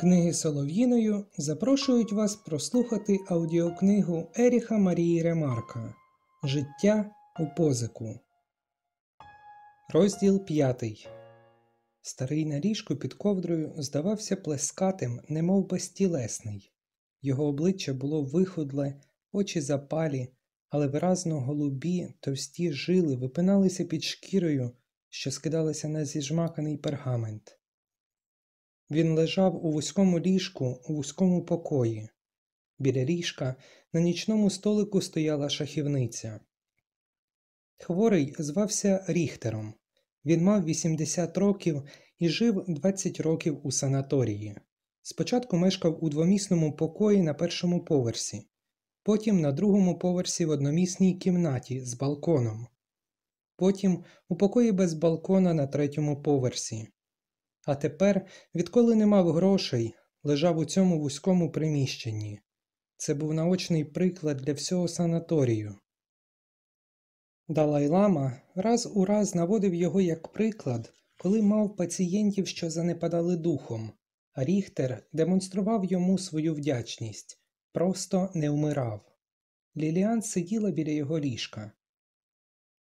Книги Солов'їною запрошують вас прослухати аудіокнигу Еріха Марії Ремарка Життя у позику. Розділ 5 Старий на ліжку під ковдрою здавався плескатим, немов безтілесний. Його обличчя було виходле, очі запалі, але виразно голубі, товсті жили випиналися під шкірою, що скидалися на зіжмаканий пергамент. Він лежав у вузькому ліжку у вузькому покої. Біля ліжка на нічному столику стояла шахівниця. Хворий звався Ріхтером. Він мав 80 років і жив 20 років у санаторії. Спочатку мешкав у двомісному покої на першому поверсі, потім на другому поверсі в одномісній кімнаті з балконом, потім у покої без балкона на третьому поверсі. А тепер, відколи не мав грошей, лежав у цьому вузькому приміщенні. Це був наочний приклад для всього санаторію. Далай Лама раз у раз наводив його як приклад, коли мав пацієнтів, що занепадали духом, а Ріхтер демонстрував йому свою вдячність, просто не вмирав. Ліліан сиділа біля його ліжка.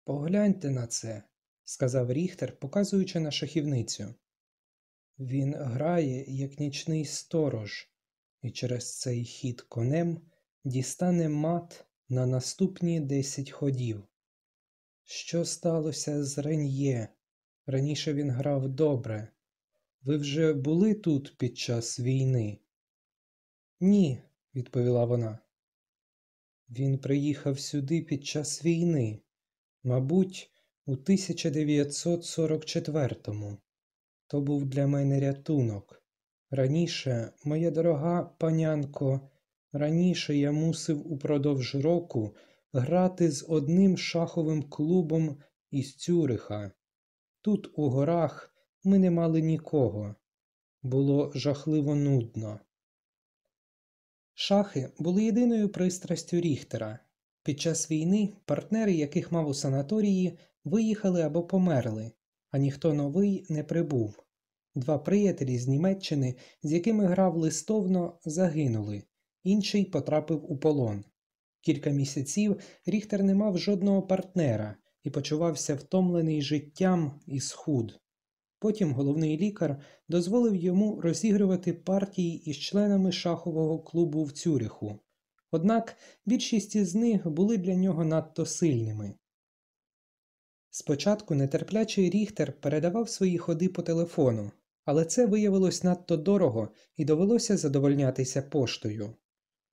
Погляньте на це, сказав Ріхтер, показуючи на шахівницю. Він грає, як нічний сторож, і через цей хід конем дістане мат на наступні десять ходів. Що сталося з Рен'є? Раніше він грав добре. Ви вже були тут під час війни? Ні, відповіла вона. Він приїхав сюди під час війни, мабуть, у 1944-му. То був для мене рятунок. Раніше, моя дорога панянко, раніше я мусив упродовж року грати з одним шаховим клубом із Цюриха. Тут, у горах, ми не мали нікого. Було жахливо нудно. Шахи були єдиною пристрастю Ріхтера. Під час війни партнери, яких мав у санаторії, виїхали або померли, а ніхто новий не прибув. Два приятелі з Німеччини, з якими грав листовно, загинули, інший потрапив у полон. Кілька місяців Ріхтер не мав жодного партнера і почувався втомлений життям і схуд. Потім головний лікар дозволив йому розігрувати партії із членами шахового клубу в Цюриху. Однак більшість із них були для нього надто сильними. Спочатку нетерплячий Ріхтер передавав свої ходи по телефону, але це виявилось надто дорого і довелося задовольнятися поштою.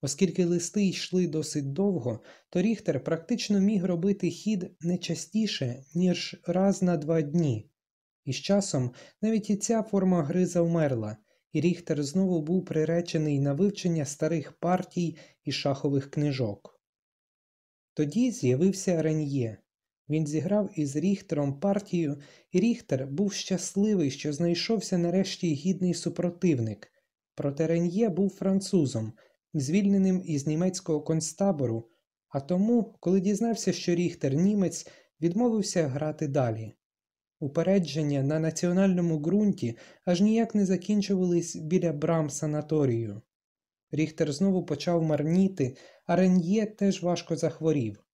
Оскільки листи йшли досить довго, то Ріхтер практично міг робити хід не частіше, ніж раз на два дні, і з часом навіть і ця форма гри завмерла, і Ріхтер знову був приречений на вивчення старих партій і шахових книжок. Тоді з'явився Рен'є. Він зіграв із Ріхтером партію, і Ріхтер був щасливий, що знайшовся нарешті гідний супротивник. Проте Рен'є був французом, звільненим із німецького концтабору, а тому, коли дізнався, що Ріхтер німець, відмовився грати далі. Упередження на національному ґрунті аж ніяк не закінчувались біля брам санаторію. Ріхтер знову почав марніти, а Рен'є теж важко захворів.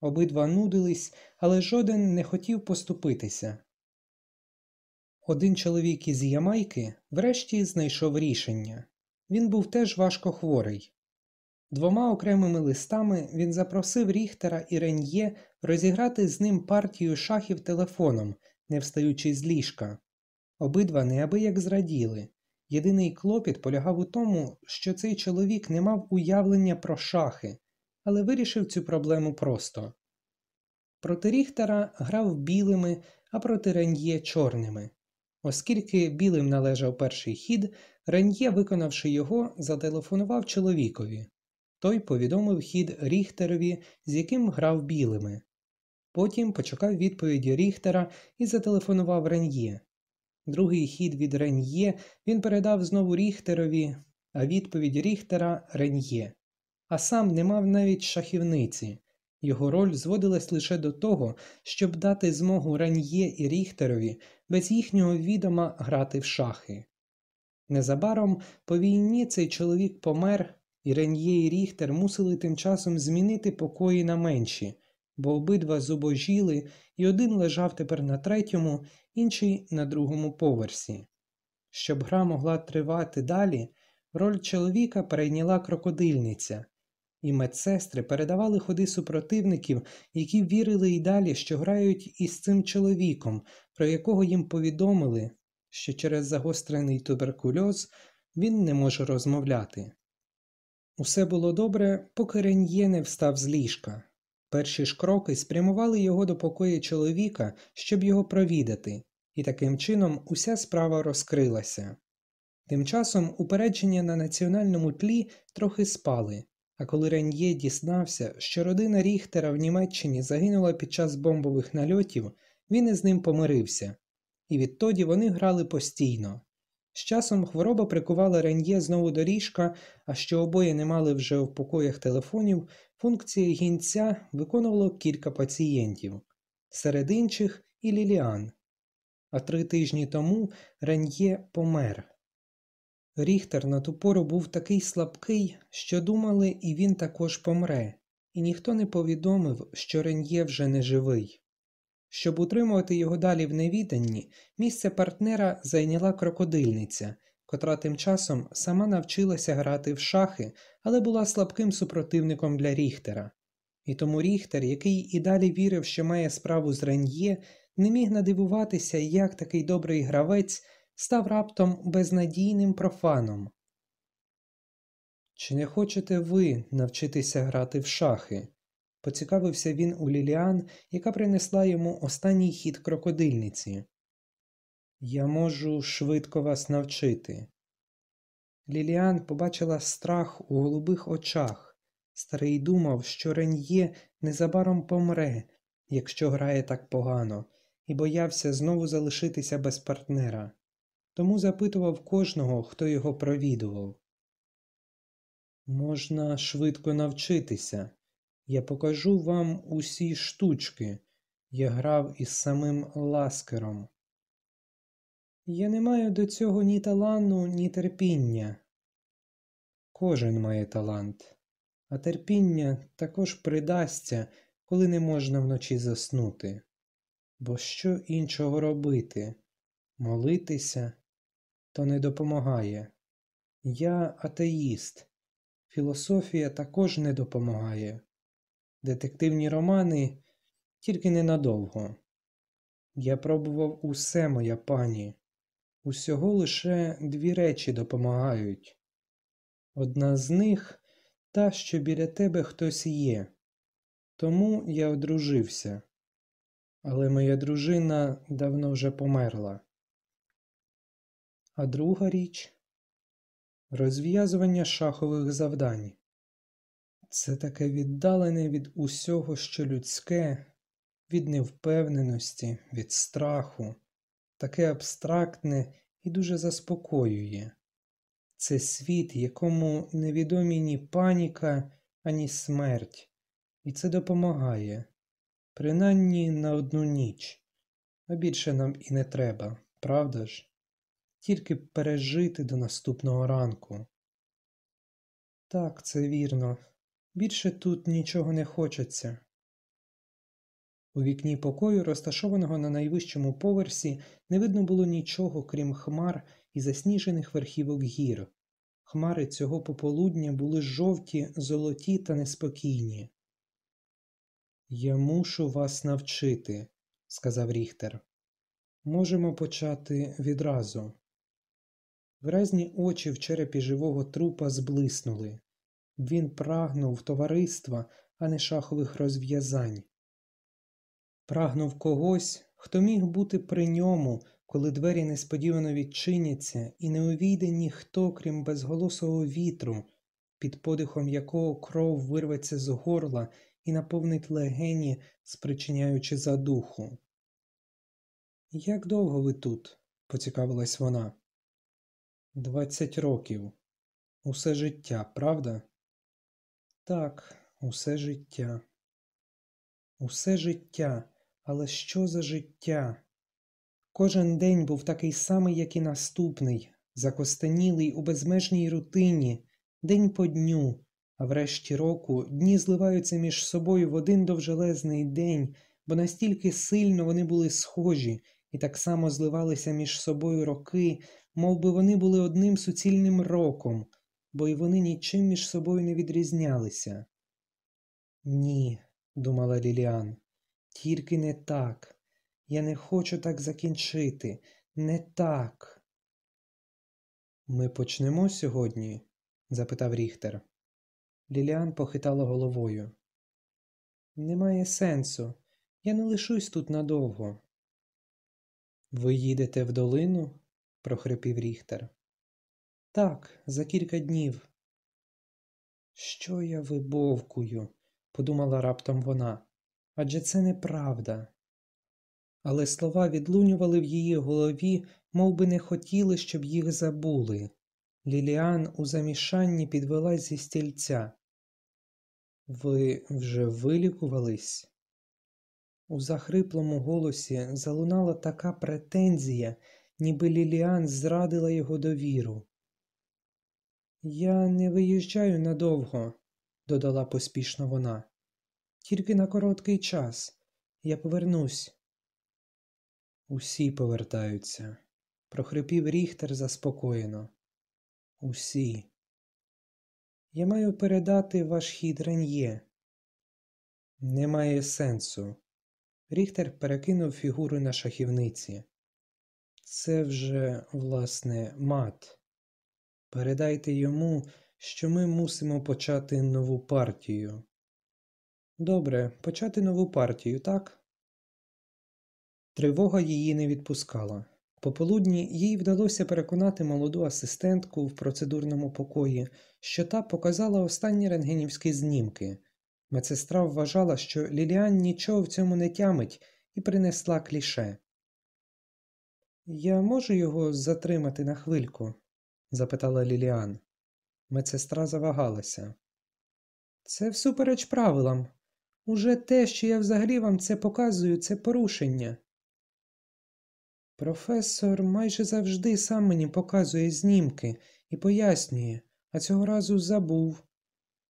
Обидва нудились, але жоден не хотів поступитися. Один чоловік із Ямайки врешті знайшов рішення він був теж важко хворий. Двома окремими листами він запросив Ріхтера і Рен'є розіграти з ним партію шахів телефоном, не встаючи з ліжка. Обидва неабияк зраділи. Єдиний клопіт полягав у тому, що цей чоловік не мав уявлення про шахи, але вирішив цю проблему просто. Проти Ріхтера грав білими, а проти Рен'є чорними. Оскільки білим належав перший хід, Рен'є, виконавши його, зателефонував чоловікові. Той повідомив хід Ріхтерові, з яким грав білими. Потім почекав відповіді Ріхтера і зателефонував Рен'є. Другий хід від Рен'є він передав знову Ріхтерові, а відповідь Ріхтера Рен'є. А сам не мав навіть шахівниці. Його роль зводилась лише до того, щоб дати змогу Ран'є і Ріхтерові без їхнього відома грати в шахи. Незабаром по війні цей чоловік помер, і Рен'є і Ріхтер мусили тим часом змінити покої на менші, бо обидва зубожіли, і один лежав тепер на третьому, інший на другому поверсі. Щоб гра могла тривати далі, роль чоловіка перейняла крокодильниця, і медсестри передавали ходи супротивників, які вірили й далі, що грають із цим чоловіком, про якого їм повідомили, що через загострений туберкульоз він не може розмовляти. Усе було добре, поки Рен'є не встав з ліжка. Перші ж кроки спрямували його до покої чоловіка, щоб його провідати, і таким чином уся справа розкрилася. Тим часом упередження на національному тлі трохи спали, а коли Рен'є дізнався, що родина Ріхтера в Німеччині загинула під час бомбових нальотів, він із ним помирився, і відтоді вони грали постійно. З часом хвороба прикувала Рен'є знову до ліжка, а що обоє не мали вже в покоях телефонів, функції гінця виконувало кілька пацієнтів, серед інших і Ліліан. А три тижні тому Рен'є помер. Ріхтер на ту пору був такий слабкий, що думали, і він також помре, і ніхто не повідомив, що Рен'є вже не живий. Щоб утримувати його далі в невіданні, місце партнера зайняла крокодильниця, котра тим часом сама навчилася грати в шахи, але була слабким супротивником для Ріхтера. І тому Ріхтер, який і далі вірив, що має справу з Рен'є, не міг надивуватися, як такий добрий гравець став раптом безнадійним профаном. Чи не хочете ви навчитися грати в шахи? поцікавився він у Ліліан, яка принесла йому останній хід крокодильниці. Я можу швидко вас навчити. Ліліан побачила страх у голубих очах. Старий думав, що Рен'є незабаром помре, якщо грає так погано, і боявся знову залишитися без партнера. Тому запитував кожного, хто його провідував. Можна швидко навчитися. Я покажу вам усі штучки. Я грав із самим ласкером. Я не маю до цього ні таланту, ні терпіння. Кожен має талант, а терпіння також придасться, коли не можна вночі заснути. Бо що іншого робити? Молитися то не допомагає. Я атеїст. Філософія також не допомагає. Детективні романи тільки ненадовго. Я пробував усе, моя пані. Усього лише дві речі допомагають. Одна з них та, що біля тебе хтось є. Тому я одружився. Але моя дружина давно вже померла. А друга річ розв'язування шахових завдань. Це таке віддалене від усього, що людське, від невпевненості, від страху, таке абстрактне і дуже заспокоює. Це світ, якому невідомі ні паніка, ані смерть, і це допомагає, принаймні на одну ніч, а більше нам і не треба, правда ж? Тільки пережити до наступного ранку. Так, це вірно. Більше тут нічого не хочеться. У вікні покою, розташованого на найвищому поверсі, не видно було нічого, крім хмар і засніжених верхівок гір. Хмари цього пополудня були жовті, золоті та неспокійні. Я мушу вас навчити, сказав Ріхтер. Можемо почати відразу. Виразні очі в черепі живого трупа зблиснули. Він прагнув товариства, а не шахових розв'язань. Прагнув когось, хто міг бути при ньому, коли двері несподівано відчиняться, і не увійде ніхто, крім безголосого вітру, під подихом якого кров вирветься з горла і наповнить легені, спричиняючи задуху. Як довго ви тут? поцікавилась вона. Двадцять років. Усе життя, правда? Так, усе життя. Усе життя, але що за життя? Кожен день був такий самий, як і наступний, закостенілий у безмежній рутині, день по дню, а врешті року дні зливаються між собою в один довжелезний день, бо настільки сильно вони були схожі і так само зливалися між собою роки, мов би вони були одним суцільним роком, бо й вони нічим між собою не відрізнялися. Ні, думала Ліліан, тільки не так. Я не хочу так закінчити. Не так. Ми почнемо сьогодні? запитав Ріхтер. Ліліан похитала головою. Немає сенсу. Я не лишусь тут надовго. Ви їдете в долину? Прохрипів Ріхтер. Так, за кілька днів. Що я вибовкую? подумала раптом вона. Адже це неправда. Але слова відлунювали в її голові, мов би не хотіли, щоб їх забули. Ліліан у замішанні підвелась зі стільця. Ви вже вилікувались? У захриплому голосі залунала така претензія, ніби Ліліан зрадила його довіру. Я не виїжджаю надовго, додала поспішно вона. Тільки на короткий час. Я повернусь. Усі повертаються, прохрипів Ріхтер заспокоєно. Усі. Я маю передати ваш хід Рен'є. Немає сенсу. Ріхтер перекинув фігуру на шахівниці. Це вже, власне, мат. Передайте йому, що ми мусимо почати нову партію. Добре, почати нову партію, так? Тривога її не відпускала. Пополудні їй вдалося переконати молоду асистентку в процедурному покої, що та показала останні рентгенівські знімки. Медсестра вважала, що Ліліан нічого в цьому не тямить і принесла кліше. Я можу його затримати на хвильку? запитала Ліліан. Медсестра завагалася. Це всупереч правилам. Уже те, що я взагалі вам це показую, це порушення. Професор майже завжди сам мені показує знімки і пояснює, а цього разу забув.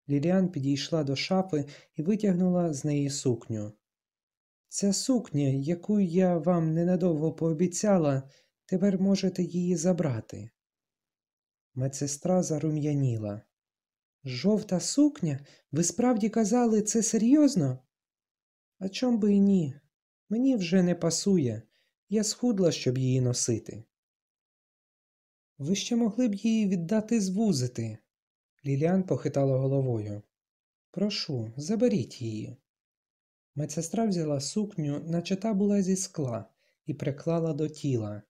Ліліан підійшла до шафи і витягнула з неї сукню. Ця сукня, яку я вам ненадовго пообіцяла, тепер можете її забрати. Медсестра зарум'яніла. Жовта сукня? Ви справді казали це серйозно? А чом би і ні? Мені вже не пасує. Я схудла, щоб її носити. Ви ще могли б її віддати звузити. Ліліан похитала головою. Прошу, заберіть її. Медсестра взяла сукню, наче та була зі скла, і приклала до тіла.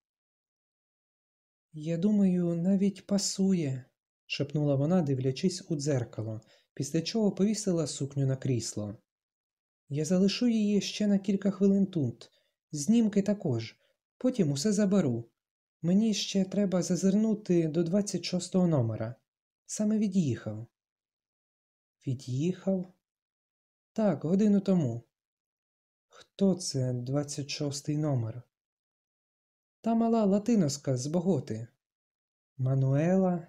Я думаю, навіть пасує, шепнула вона, дивлячись у дзеркало, після чого повісила сукню на крісло. Я залишу її ще на кілька хвилин тут, знімки також, потім усе заберу. Мені ще треба зазирнути до 26-го номера. Саме від'їхав. Від'їхав? Так, годину тому. Хто це 26-й номер? Та мала латиноска з Боготи. Мануела?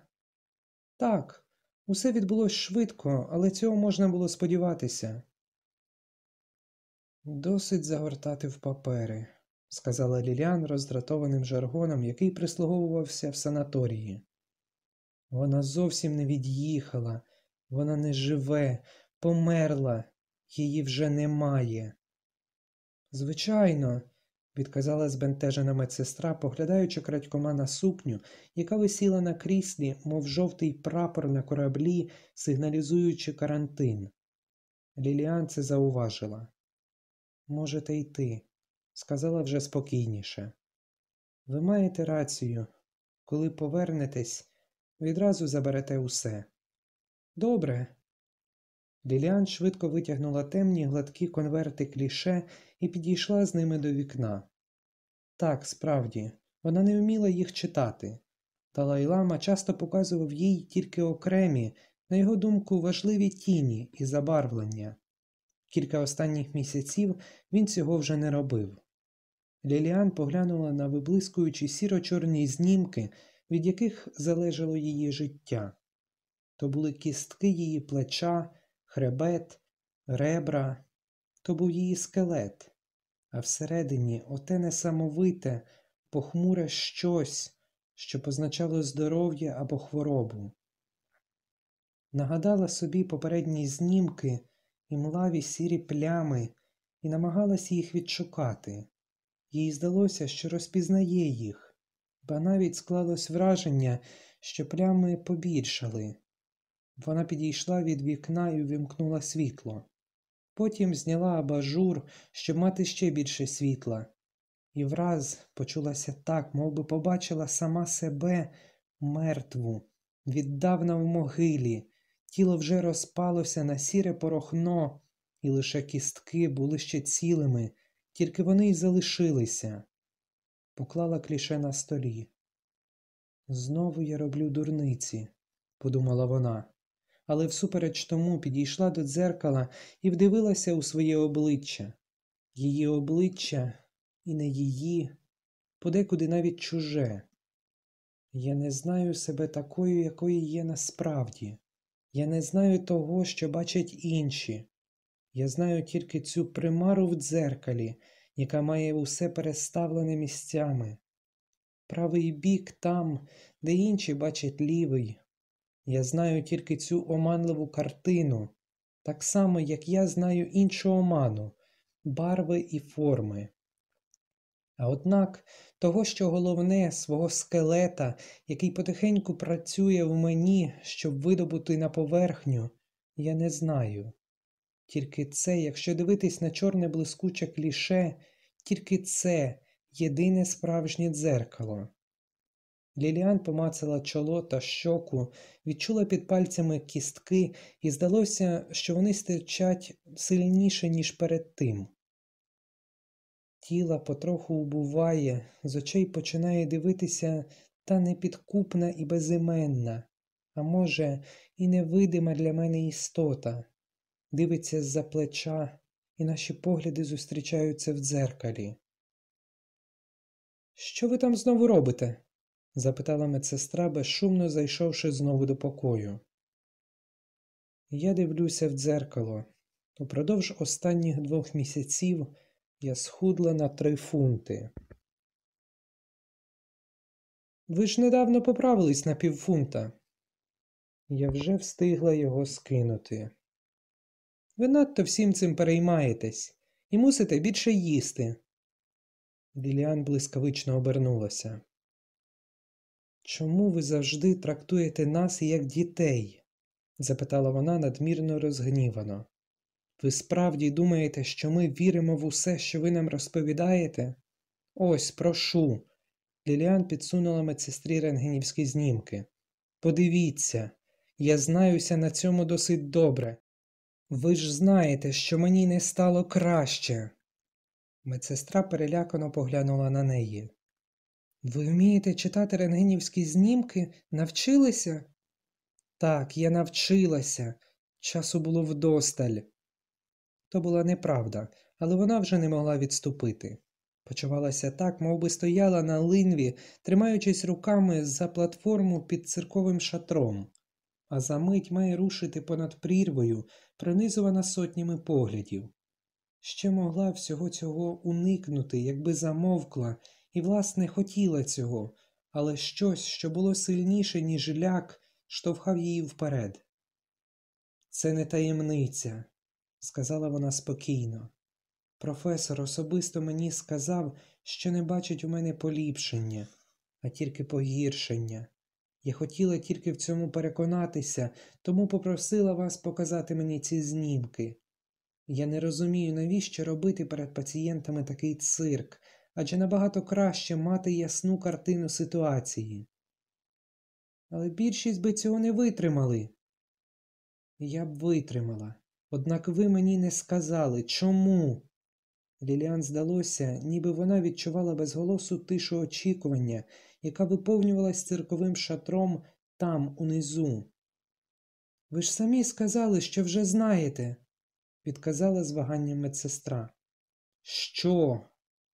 Так, усе відбулось швидко, але цього можна було сподіватися. Досить загортати в папери, сказала Ліліан роздратованим жаргоном, який прислуговувався в санаторії. Вона зовсім не від'їхала, вона не живе, померла, її вже немає. Звичайно, відказала збентежена медсестра, поглядаючи крадькома на сукню, яка висіла на кріслі, мов жовтий прапор на кораблі, сигналізуючи карантин. Ліліан це зауважила. Можете йти, сказала вже спокійніше. Ви маєте рацію. Коли повернетесь, відразу заберете усе. Добре. Ліліан швидко витягнула темні гладкі конверти кліше і підійшла з ними до вікна. Так, справді, вона не вміла їх читати. Талай-лама часто показував їй тільки окремі, на його думку, важливі тіні і забарвлення. Кілька останніх місяців він цього вже не робив. Ліліан поглянула на виблискуючі сіро-чорні знімки, від яких залежало її життя. То були кістки її плеча, хребет, ребра, то був її скелет, а всередині оте несамовите, похмуре щось, що позначало здоров'я або хворобу. Нагадала собі попередні знімки і млаві сірі плями і намагалась їх відшукати. Їй здалося, що розпізнає їх, ба навіть склалось враження, що плями побільшали. Вона підійшла від вікна і увімкнула світло. Потім зняла абажур, щоб мати ще більше світла, і враз почулася так, мов би побачила сама себе мертву, віддавна в могилі, тіло вже розпалося на сіре порохно, і лише кістки були ще цілими, тільки вони й залишилися. Поклала кліше на столі. Знову я роблю дурниці, подумала вона, але всупереч тому підійшла до дзеркала і вдивилася у своє обличчя. Її обличчя і не її, подекуди навіть чуже. Я не знаю себе такою, якою є насправді. Я не знаю того, що бачать інші. Я знаю тільки цю примару в дзеркалі, яка має усе переставлене місцями. Правий бік там, де інші бачать лівий. Я знаю тільки цю оманливу картину, так само, як я знаю іншу оману, барви і форми. А однак того, що головне свого скелета, який потихеньку працює в мені, щоб видобути на поверхню, я не знаю. Тільки це, якщо дивитись на чорне блискуче кліше, тільки це єдине справжнє дзеркало. Ліліан помацала чоло та щоку, відчула під пальцями кістки, і здалося, що вони стирчать сильніше, ніж перед тим. Тіла потроху убуває, з очей починає дивитися та непідкупна і безіменна, а може, і невидима для мене істота, дивиться з-за плеча, і наші погляди зустрічаються в дзеркалі. Що ви там знову робите? Запитала медсестра, безшумно зайшовши знову до покою. Я дивлюся в дзеркало. Упродовж останніх двох місяців я схудла на три фунти. Ви ж недавно поправились на півфунта. Я вже встигла його скинути. Ви надто всім цим переймаєтесь і мусите більше їсти. Ліліан блискавично обернулася. Чому ви завжди трактуєте нас як дітей? запитала вона надмірно розгнівано. Ви справді думаєте, що ми віримо в усе, що ви нам розповідаєте? Ось, прошу. Ліліан підсунула медсестрі рентгенівські знімки. Подивіться, я знаюся на цьому досить добре. Ви ж знаєте, що мені не стало краще. Медсестра перелякано поглянула на неї. Ви вмієте читати рентгенівські знімки? Навчилися? Так, я навчилася. Часу було вдосталь. То була неправда, але вона вже не могла відступити. Почувалася так, мов би стояла на линві, тримаючись руками за платформу під цирковим шатром, а за мить має рушити понад прірвою, пронизувана сотнями поглядів. Ще могла всього цього уникнути, якби замовкла, і, власне, хотіла цього, але щось, що було сильніше, ніж ляк, штовхав її вперед. Це не таємниця, сказала вона спокійно. Професор особисто мені сказав, що не бачить у мене поліпшення, а тільки погіршення. Я хотіла тільки в цьому переконатися, тому попросила вас показати мені ці знімки. Я не розумію, навіщо робити перед пацієнтами такий цирк, адже набагато краще мати ясну картину ситуації. Але більшість би цього не витримали. Я б витримала, однак ви мені не сказали чому. Ліліан здалося, ніби вона відчувала безголосу тишу очікування, яка виповнювалась цирковим шатром там, унизу. Ви ж самі сказали, що вже знаєте, підказала з ваганням медсестра. Що?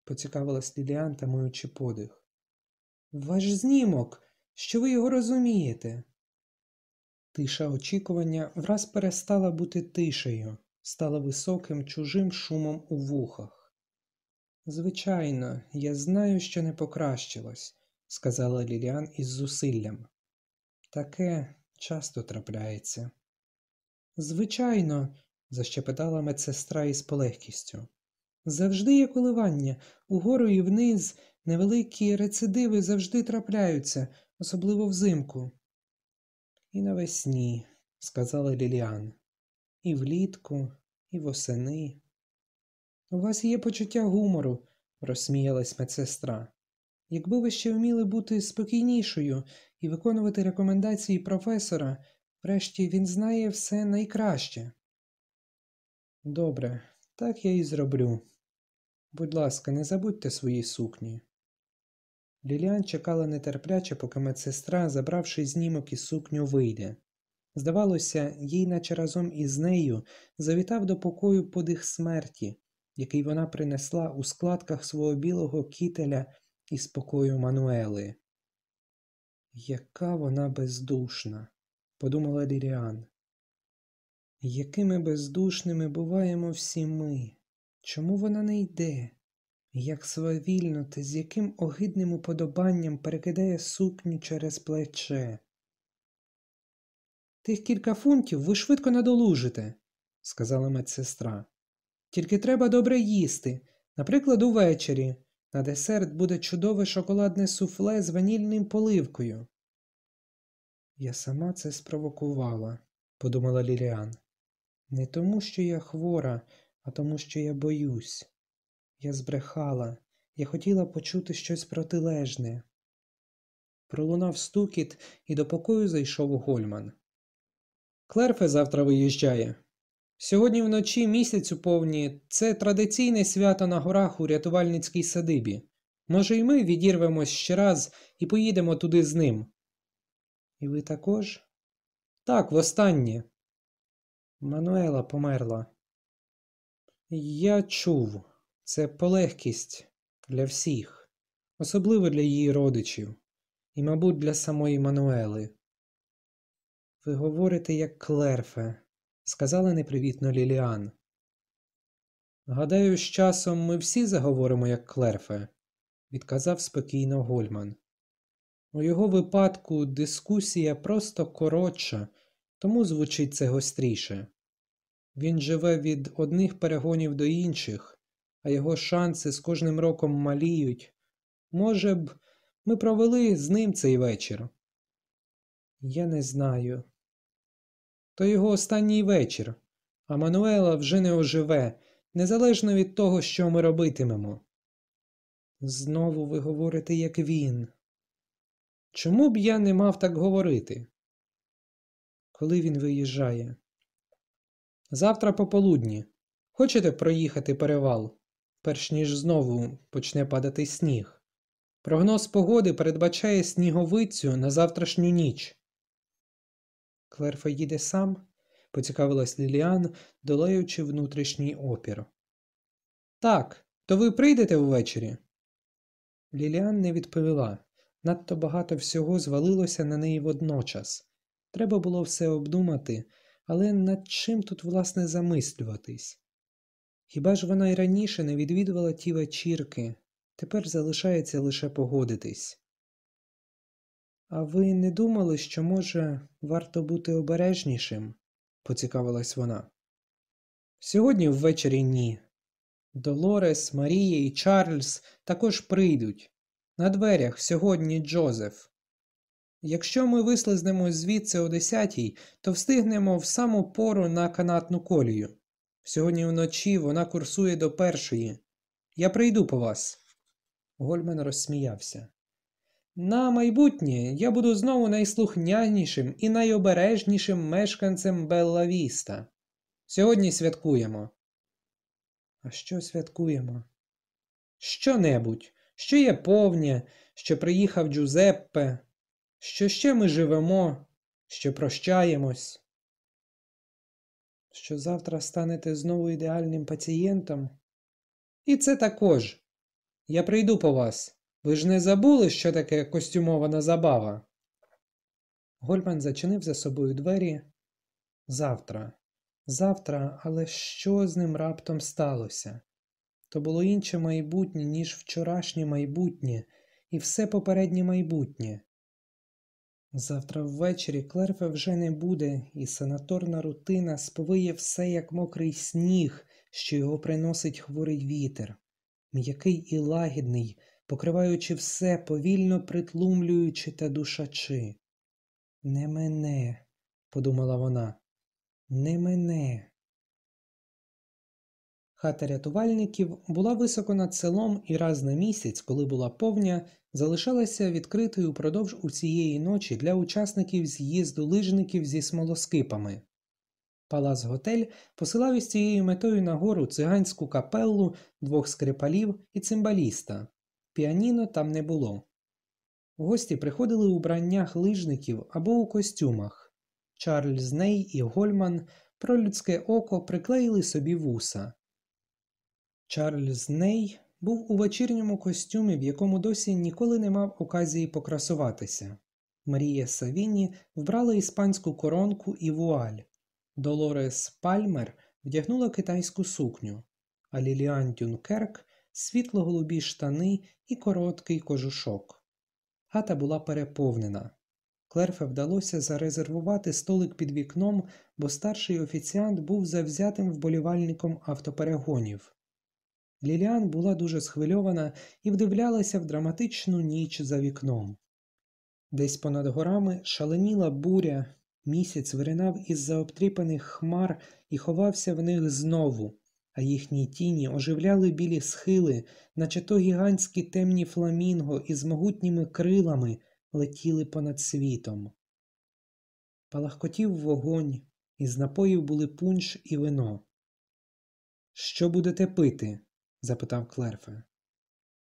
Поцікавилась Ліліан, тамуючи подих. Ваш знімок, що ви його розумієте. Тиша очікування враз перестала бути тишею, стала високим чужим шумом у вухах. Звичайно, я знаю, що не покращилось, сказала Ліліан із зусиллям. Таке часто трапляється. Звичайно, защепетала медсестра із полегкістю. Завжди є коливання, угору і вниз, невеликі рецидиви завжди трапляються, особливо взимку. І навесні, сказала Ліліан, і влітку, і восени. У вас є почуття гумору, розсміялась медсестра. Якби ви ще вміли бути спокійнішою і виконувати рекомендації професора, врешті він знає все найкраще. Добре, так я і зроблю. Будь ласка, не забудьте свої сукні. Ліліан чекала нетерпляче, поки медсестра, забравши знімок і сукню, вийде. Здавалося, їй, наче разом із нею, завітав до покою подих смерті, який вона принесла у складках свого білого кітеля і спокою Мануели. Яка вона бездушна, подумала Ліліан. Якими бездушними буваємо всі ми? Чому вона не йде? Як свавільно та з яким огидним уподобанням перекидає сукню через плече. Тих кілька фунтів ви швидко надолужите, сказала медсестра. Тільки треба добре їсти, наприклад, увечері. На десерт буде чудове шоколадне суфле з ванільним поливкою. Я сама це спровокувала, подумала Ліліан. Не тому, що я хвора, а тому, що я боюсь. Я збрехала, я хотіла почути щось протилежне. Пролунав стукіт, і до покою зайшов Гольман. Клерфе завтра виїжджає. Сьогодні вночі місяць у повні це традиційне свято на горах у рятувальницькій садибі. Може, і ми відірвемось ще раз і поїдемо туди з ним. І ви також? Так, востаннє. Мануела померла. Я чув, це полегкість для всіх, особливо для її родичів, і, мабуть, для самої Мануели. Ви говорите, як клерфе, сказала непривітно Ліліан. Гадаю, з часом ми всі заговоримо як клерфе, відказав спокійно Гольман. У його випадку дискусія просто коротша, тому звучить це гостріше. Він живе від одних перегонів до інших, а його шанси з кожним роком маліють. Може б, ми провели з ним цей вечір? Я не знаю. То його останній вечір, а Мануела вже не оживе, незалежно від того, що ми робитимемо. Знову ви говорите, як він. Чому б я не мав так говорити? Коли він виїжджає? Завтра пополудні. Хочете проїхати перевал, перш ніж знову почне падати сніг. Прогноз погоди передбачає сніговицю на завтрашню ніч. Клерфа їде сам, поцікавилась Ліліан, долаючи внутрішній опір. Так, то ви прийдете ввечері? Ліліан не відповіла. Надто багато всього звалилося на неї водночас. Треба було все обдумати, але над чим тут, власне, замислюватись? Хіба ж вона й раніше не відвідувала ті вечірки, тепер залишається лише погодитись. А ви не думали, що, може, варто бути обережнішим? поцікавилась вона. Сьогодні ввечері ні. Долорес, Марія і Чарльз також прийдуть. На дверях сьогодні Джозеф. Якщо ми вислизнемо звідси о десятій, то встигнемо в саму пору на канатну колію. Сьогодні вночі вона курсує до першої. Я прийду по вас. Гольман розсміявся. На майбутнє я буду знову найслухнянішим і найобережнішим мешканцем Белла Віста. Сьогодні святкуємо. А що святкуємо? Що небудь, що є повня, що приїхав Джузеппе, що ще ми живемо, що прощаємось, що завтра станете знову ідеальним пацієнтом. І це також. Я прийду по вас. Ви ж не забули, що таке костюмована забава? Гольман зачинив за собою двері. Завтра, завтра, але що з ним раптом сталося? То було інше майбутнє, ніж вчорашнє майбутнє, і все попереднє майбутнє. Завтра ввечері Клерфе вже не буде, і санаторна рутина сповиє все, як мокрий сніг, що його приносить хворий вітер, м'який і лагідний, покриваючи все, повільно притлумлюючи та душачи. Не мене, подумала вона, не мене. Хата рятувальників була високо над селом і раз на місяць, коли була повня, залишалася відкритою упродовж усієї ночі для учасників з'їзду лижників зі смолоскипами. Палац Готель посилав із цією метою нагору циганську капеллу, двох скрипалів і цимбаліста. Піаніно там не було. Гості приходили у браннях лижників або у костюмах. Чарльз Ней і Гольман про людське око приклеїли собі вуса. Чарльз Ней був у вечірньому костюмі, в якому досі ніколи не мав оказії покрасуватися. Марія Савіні вбрала іспанську коронку і вуаль. Долорес Пальмер вдягнула китайську сукню, а Ліліан Дюнкерк світло-голубі штани і короткий кожушок. Хата була переповнена. Клерфе вдалося зарезервувати столик під вікном, бо старший офіціант був завзятим вболівальником автоперегонів. Ліліан була дуже схвильована і вдивлялася в драматичну ніч за вікном. Десь понад горами шаленіла буря, місяць виринав із за обтріпаних хмар і ховався в них знову, а їхні тіні оживляли білі схили, наче то гігантські темні фламінго із могутніми крилами летіли понад світом. Палахкотів вогонь, із напоїв були пунш і вино. Що будете пити? Запитав Клерфе.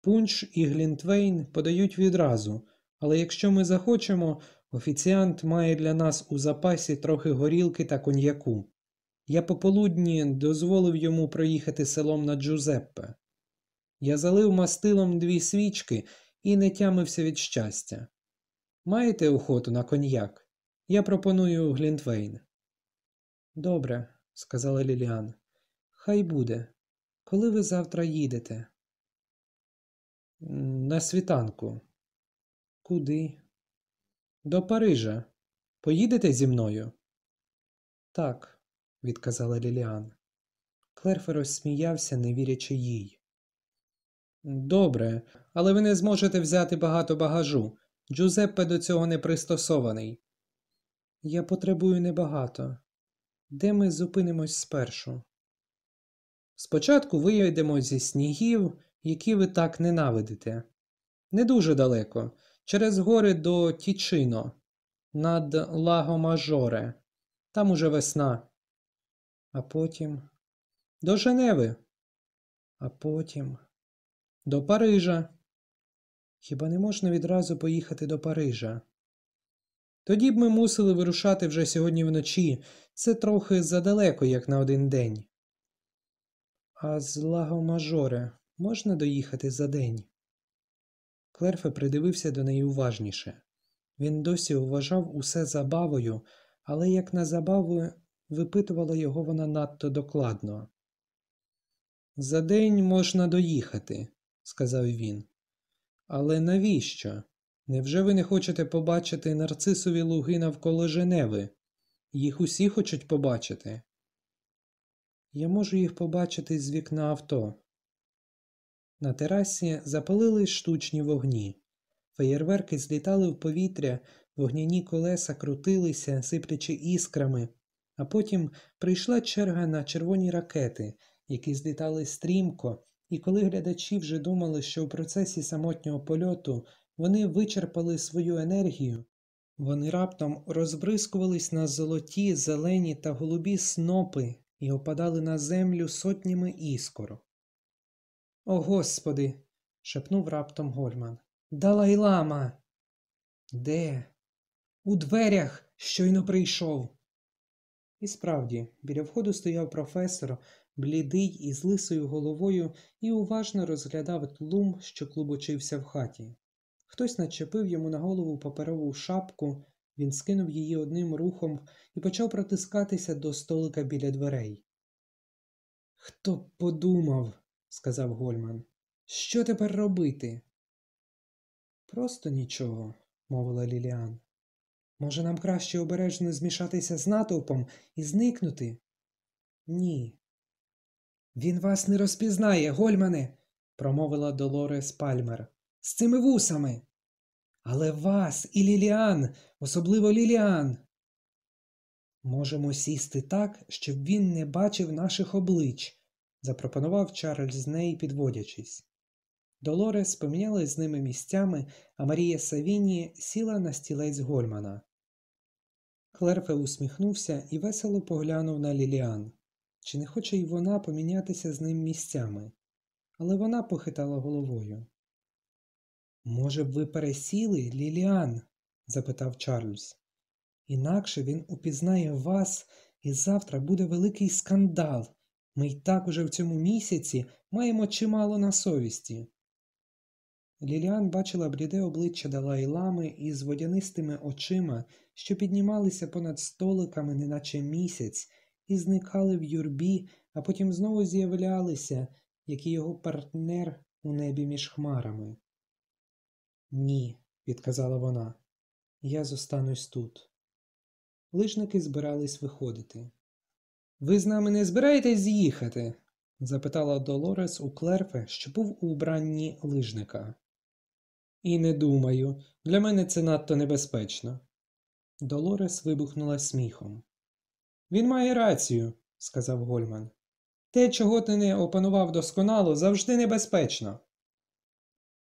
Пунш і Глінтвейн подають відразу, але якщо ми захочемо, офіціант має для нас у запасі трохи горілки та коньяку. Я пополудні дозволив йому проїхати селом на Джузеппе. Я залив мастилом дві свічки і не тямився від щастя. Маєте охоту на коньяк? Я пропоную Глінтвейн. Добре, сказала Ліліан. Хай буде. Коли ви завтра їдете? На світанку. Куди? До Парижа. Поїдете зі мною? Так, відказала Ліліан. Клерфе розсміявся, не вірячи їй. Добре, але ви не зможете взяти багато багажу. Джузеппе до цього не пристосований. Я потребую небагато. Де ми зупинимось спершу? Спочатку виїдемо зі снігів, які ви так ненавидите. Не дуже далеко, через гори до Тічино, над Лаго Мажоре. Там уже весна. А потім до Женеви, а потім до Парижа. Хіба не можна відразу поїхати до Парижа? Тоді б ми мусили вирушати вже сьогодні вночі. Це трохи задалеко, як на один день. А з Лагомажоре можна доїхати за день? Клерфе придивився до неї уважніше. Він досі вважав усе забавою, але як на забаву випитувала його вона надто докладно. За день можна доїхати, сказав він. Але навіщо? Невже ви не хочете побачити нарцисові луги навколо Женеви? Їх усі хочуть побачити. Я можу їх побачити з вікна авто. На терасі запалили штучні вогні. Феєрверки злітали в повітря, вогняні колеса крутилися, сиплячи іскрами, а потім прийшла черга на червоні ракети, які злітали стрімко, і коли глядачі вже думали, що у процесі самотнього польоту вони вичерпали свою енергію, вони раптом розбризкувались на золоті, зелені та голубі снопи і опадали на землю сотнями іскор. О Господи. шепнув раптом Гольман. Далай лама. Де? У дверях щойно прийшов. І справді, біля входу стояв професор, блідий і з лисою головою, і уважно розглядав тлум, що клубочився в хаті. Хтось начепив йому на голову паперову шапку, Він скинув її одним рухом і почав протискатися до столика біля дверей. Хто б подумав, сказав Гольман. Що тепер робити? Просто нічого, мовила Ліліан. Може, нам краще обережно змішатися з натовпом і зникнути? Ні. Він вас не розпізнає, Гольмане, промовила Долорес Пальмер. З цими вусами. Але вас і Ліліан, особливо Ліліан. Можемо сісти так, щоб він не бачив наших облич, запропонував Чарльз Ней, підводячись. Долорес помінялась з ними місцями, а Марія Савіні сіла на стілець Гольмана. Клерфе усміхнувся і весело поглянув на Ліліан. Чи не хоче й вона помінятися з ним місцями? Але вона похитала головою. Може б, ви пересіли, Ліліан? запитав Чарльз. Інакше він упізнає вас, і завтра буде великий скандал. Ми й так уже в цьому місяці маємо чимало на совісті. Ліліан бачила бліде обличчя Далай Лами із водянистими очима, що піднімалися понад столиками, неначе місяць, і зникали в юрбі, а потім знову з'являлися, як і його партнер у небі між хмарами. Ні, відказала вона, я зостанусь тут. Лижники збирались виходити. Ви з нами не збираєтесь з'їхати? запитала Долорес у Клерфе, що був у убранні лижника. І не думаю, для мене це надто небезпечно. Долорес вибухнула сміхом. Він має рацію, сказав Гольман. Те, чого ти не опанував досконало, завжди небезпечно.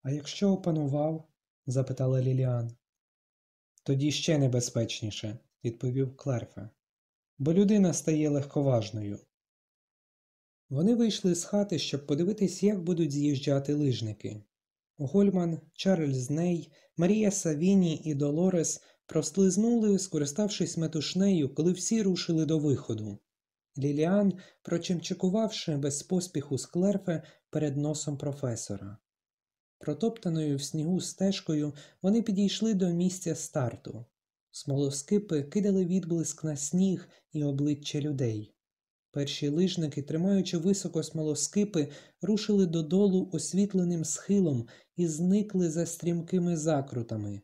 А якщо опанував? Запитала Ліліан. Тоді ще небезпечніше, відповів Клерфе, бо людина стає легковажною. Вони вийшли з хати, щоб подивитись, як будуть з'їжджати лижники. Гольман, Чарльз Ней, Марія Савіні і Долорес прослизнули, скориставшись метушнею, коли всі рушили до виходу. Ліліан, прочимчикувавши без поспіху з клерфе перед носом професора. Протоптаною в снігу стежкою вони підійшли до місця старту. Смолоскипи кидали відблиск на сніг і обличчя людей. Перші лижники, тримаючи високо смолоскипи, рушили додолу освітленим схилом і зникли за стрімкими закрутами.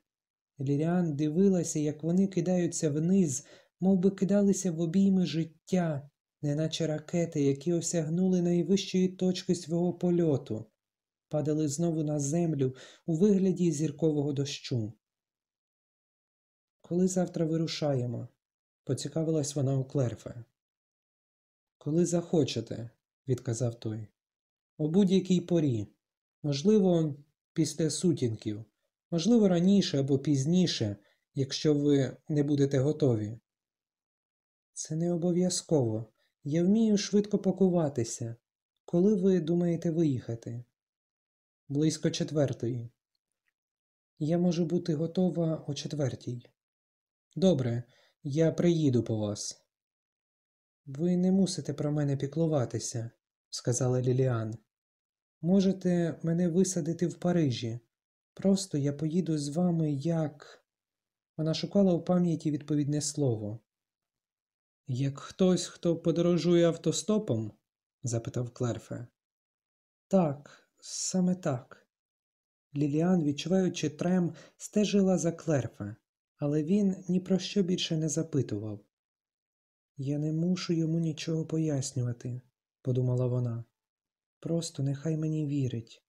Ліріан дивилася, як вони кидаються вниз, мов би кидалися в обійми життя, неначе ракети, які осягнули найвищої точки свого польоту, падали знову на землю у вигляді зіркового дощу. Коли завтра вирушаємо? поцікавилась вона у Клерфе. Коли захочете, відказав той. О будь-якій порі. Можливо, після сутінків, можливо, раніше або пізніше, якщо ви не будете готові. Це не обов'язково. Я вмію швидко пакуватися. Коли ви думаєте виїхати? Близько четвертої. Я можу бути готова о четвертій. Добре, я приїду по вас. Ви не мусите про мене піклуватися, сказала Ліліан. Можете мене висадити в Парижі. Просто я поїду з вами як. Вона шукала у пам'яті відповідне слово. Як хтось, хто подорожує автостопом? запитав Клерфе. Так, саме так. Ліліан, відчуваючи трем, стежила за Клерфе, але він ні про що більше не запитував. Я не мушу йому нічого пояснювати, подумала вона. Просто нехай мені вірить.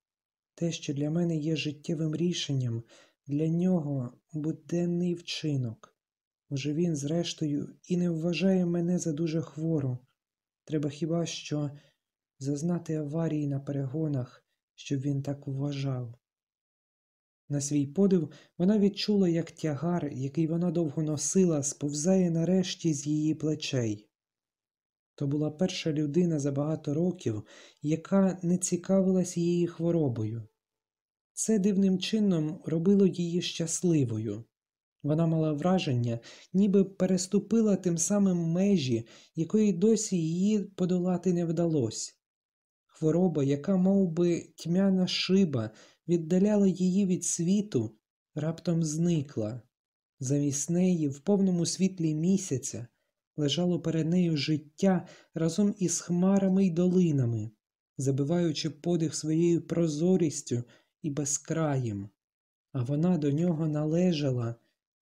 Те, що для мене є життєвим рішенням, для нього буденний вчинок. Може, він, зрештою, і не вважає мене за дуже хвору. Треба хіба що зазнати аварії на перегонах, щоб він так вважав. На свій подив вона відчула, як тягар, який вона довго носила, сповзає нарешті з її плечей. То була перша людина за багато років, яка не цікавилась її хворобою. Це дивним чином робило її щасливою. Вона мала враження, ніби переступила тим самим межі, якої досі її подолати не вдалося. Хвороба, яка мов би, тьмяна шиба, віддаляла її від світу, раптом зникла. Замість неї, в повному світлі місяця, лежало перед нею життя разом із хмарами й долинами, забиваючи подих своєю прозорістю і безкраєм. А вона до нього належала,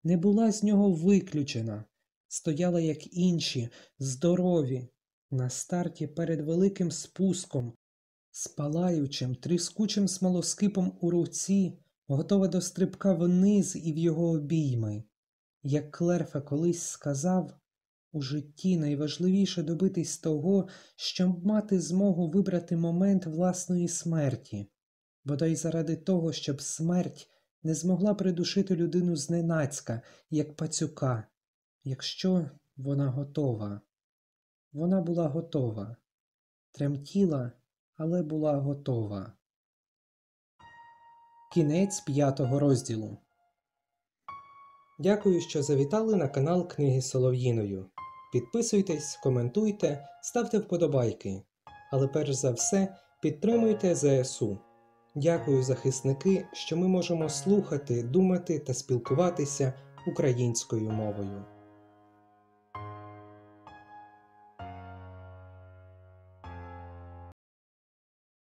не була з нього виключена, стояла, як інші, здорові, на старті перед великим спуском, з палаючим, тріскучим смолоскипом у руці, готова до стрибка вниз і в його обійми. Як Клерфе колись сказав, у житті найважливіше добитись того, щоб мати змогу вибрати момент власної смерті, бодай заради того, щоб смерть не змогла придушити людину зненацька, як пацюка, якщо вона готова. Вона була готова, тремтіла, але була готова. Кінець п'ятого розділу. Дякую, що завітали на канал Книги Солов'їною. Підписуйтесь, коментуйте, ставте вподобайки. Але перш за все підтримуйте ЗСУ. Дякую, захисники, що ми можемо слухати, думати та спілкуватися українською мовою.